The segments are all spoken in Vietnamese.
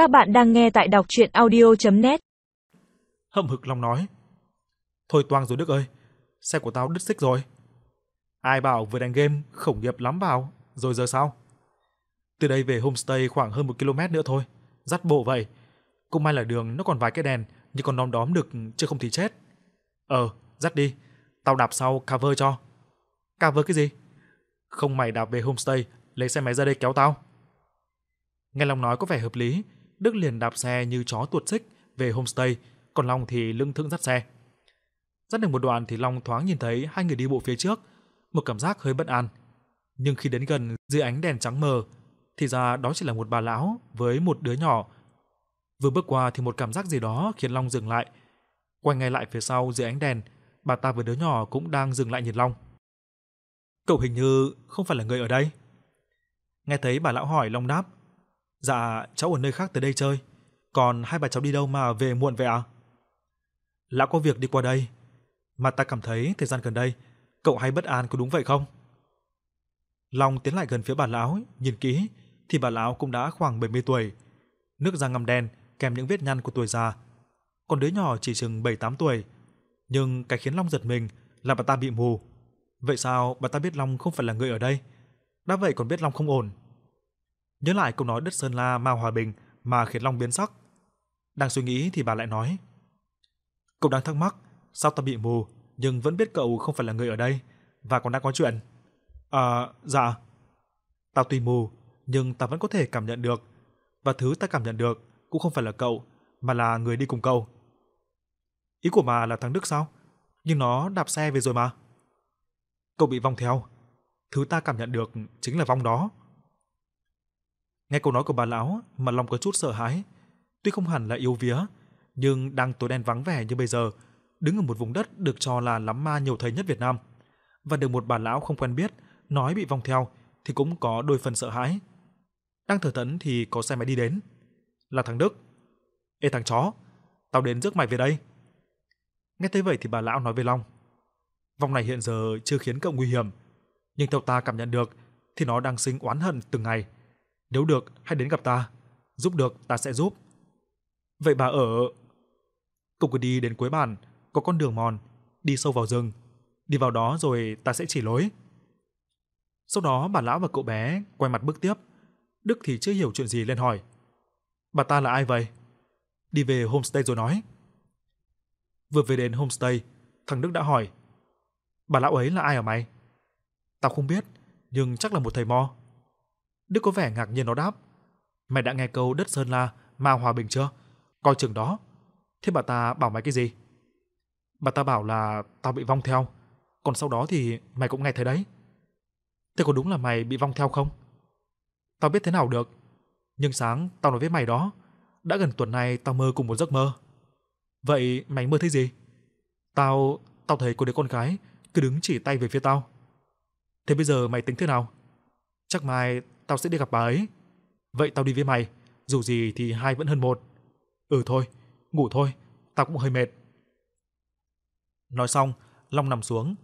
Các bạn đang nghe tại đọc chuyện audio.net Hậm hực lòng nói. Thôi toang rồi Đức ơi, xe của tao đứt xích rồi. Ai bảo vừa đánh game khổng nghiệp lắm vào, rồi giờ sao? Từ đây về homestay khoảng hơn một km nữa thôi, dắt bộ vậy. Cũng may là đường nó còn vài cái đèn, nhưng còn đom đóm được chứ không thì chết. Ờ, dắt đi, tao đạp sau cover cho. Cover cái gì? Không mày đạp về homestay, lấy xe máy ra đây kéo tao. Nghe lòng nói có vẻ hợp lý, Đức liền đạp xe như chó tuột xích về homestay, còn Long thì lưng thững dắt xe. Dắt được một đoạn thì Long thoáng nhìn thấy hai người đi bộ phía trước, một cảm giác hơi bất an. Nhưng khi đến gần dưới ánh đèn trắng mờ, thì ra đó chỉ là một bà lão với một đứa nhỏ. Vừa bước qua thì một cảm giác gì đó khiến Long dừng lại. Quay ngay lại phía sau dưới ánh đèn, bà ta với đứa nhỏ cũng đang dừng lại nhìn Long. Cậu hình như không phải là người ở đây. Nghe thấy bà lão hỏi Long đáp, Dạ, cháu ở nơi khác tới đây chơi. Còn hai bà cháu đi đâu mà về muộn vậy ạ? Lão có việc đi qua đây. Mà ta cảm thấy thời gian gần đây, cậu hay bất an có đúng vậy không? Long tiến lại gần phía bà lão, nhìn kỹ, thì bà lão cũng đã khoảng 70 tuổi. Nước da ngăm đen, kèm những vết nhăn của tuổi già. Còn đứa nhỏ chỉ chừng 7-8 tuổi. Nhưng cái khiến Long giật mình là bà ta bị mù. Vậy sao bà ta biết Long không phải là người ở đây? Đã vậy còn biết Long không ổn. Nhớ lại câu nói đất Sơn La mau Hòa Bình mà khiến Long biến sắc. Đang suy nghĩ thì bà lại nói. Cậu đang thắc mắc, sao ta bị mù nhưng vẫn biết cậu không phải là người ở đây và còn đang có chuyện. À, dạ. Tao tuy mù nhưng ta vẫn có thể cảm nhận được và thứ ta cảm nhận được cũng không phải là cậu mà là người đi cùng cậu. Ý của bà là thằng Đức sao? Nhưng nó đạp xe về rồi mà. Cậu bị vong theo. Thứ ta cảm nhận được chính là vong đó. Nghe câu nói của bà lão mà lòng có chút sợ hãi. Tuy không hẳn là yếu vía, nhưng đang tối đen vắng vẻ như bây giờ, đứng ở một vùng đất được cho là lắm ma nhiều thầy nhất Việt Nam, và được một bà lão không quen biết nói bị vong theo thì cũng có đôi phần sợ hãi. Đang thở thẫn thì có xe máy đi đến. Là thằng Đức. Ê thằng chó, tao đến rước mày về đây. Nghe thấy vậy thì bà lão nói với Long. Vong này hiện giờ chưa khiến cậu nguy hiểm, nhưng theo ta cảm nhận được thì nó đang sinh oán hận từng ngày. Nếu được, hãy đến gặp ta. Giúp được, ta sẽ giúp. Vậy bà ở... Cậu cứ đi đến cuối bản, có con đường mòn, đi sâu vào rừng. Đi vào đó rồi ta sẽ chỉ lối. Sau đó bà lão và cậu bé quay mặt bước tiếp. Đức thì chưa hiểu chuyện gì lên hỏi. Bà ta là ai vậy? Đi về homestay rồi nói. Vừa về đến homestay, thằng Đức đã hỏi. Bà lão ấy là ai hả mày? Tao không biết, nhưng chắc là một thầy mo. Đức có vẻ ngạc nhiên nó đáp. Mày đã nghe câu đất Sơn La, ma hòa bình chưa? Coi chừng đó. Thế bà ta bảo mày cái gì? Bà ta bảo là tao bị vong theo. Còn sau đó thì mày cũng nghe thấy đấy. Thế có đúng là mày bị vong theo không? Tao biết thế nào được. Nhưng sáng tao nói với mày đó. Đã gần tuần này tao mơ cùng một giấc mơ. Vậy mày mơ thấy gì? Tao, tao thấy có đứa con gái cứ đứng chỉ tay về phía tao. Thế bây giờ mày tính thế nào? Chắc mai tao sẽ đi gặp bà ấy. Vậy tao đi với mày, dù gì thì hai vẫn hơn một. Ừ thôi, ngủ thôi, tao cũng hơi mệt. Nói xong, Long nằm xuống.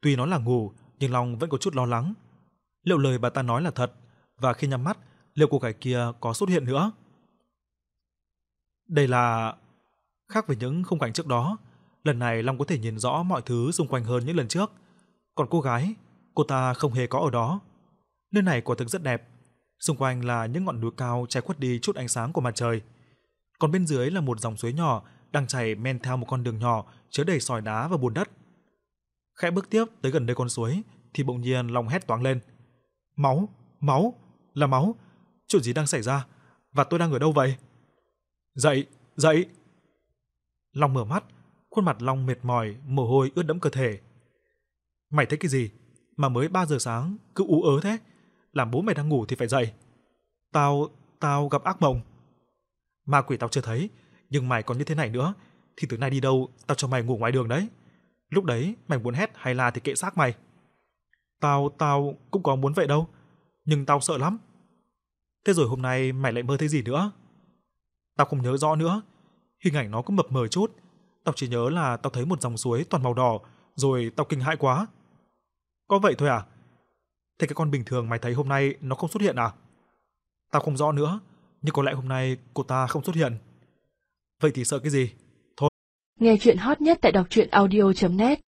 Tuy nó là ngủ, nhưng Long vẫn có chút lo lắng. Liệu lời bà ta nói là thật, và khi nhắm mắt, liệu cô gái kia có xuất hiện nữa? Đây là... Khác với những khung cảnh trước đó, lần này Long có thể nhìn rõ mọi thứ xung quanh hơn những lần trước. Còn cô gái, cô ta không hề có ở đó. Nơi này quả thực rất đẹp, Xung quanh là những ngọn núi cao che khuất đi chút ánh sáng của mặt trời. Còn bên dưới là một dòng suối nhỏ đang chảy men theo một con đường nhỏ chứa đầy sỏi đá và bùn đất. Khẽ bước tiếp tới gần nơi con suối thì bỗng nhiên lòng hét toáng lên. Máu, máu, là máu. Chuyện gì đang xảy ra? Và tôi đang ở đâu vậy? Dậy, dậy. Long mở mắt, khuôn mặt Long mệt mỏi, mồ hôi ướt đẫm cơ thể. Mày thấy cái gì? Mà mới 3 giờ sáng cứ ú ớ thế? Làm bố mày đang ngủ thì phải dậy. Tao, tao gặp ác mộng. Ma quỷ tao chưa thấy, nhưng mày còn như thế này nữa, thì từ nay đi đâu tao cho mày ngủ ngoài đường đấy. Lúc đấy mày muốn hét hay là thì kệ xác mày. Tao, tao cũng có muốn vậy đâu, nhưng tao sợ lắm. Thế rồi hôm nay mày lại mơ thấy gì nữa? Tao không nhớ rõ nữa, hình ảnh nó cứ mập mờ chút. Tao chỉ nhớ là tao thấy một dòng suối toàn màu đỏ, rồi tao kinh hãi quá. Có vậy thôi à? Thế cái con bình thường mày thấy hôm nay nó không xuất hiện à? Tao không rõ nữa, nhưng có lẽ hôm nay cô ta không xuất hiện. Vậy thì sợ cái gì? Thôi. Nghe chuyện hot nhất tại đọc truyện audio.net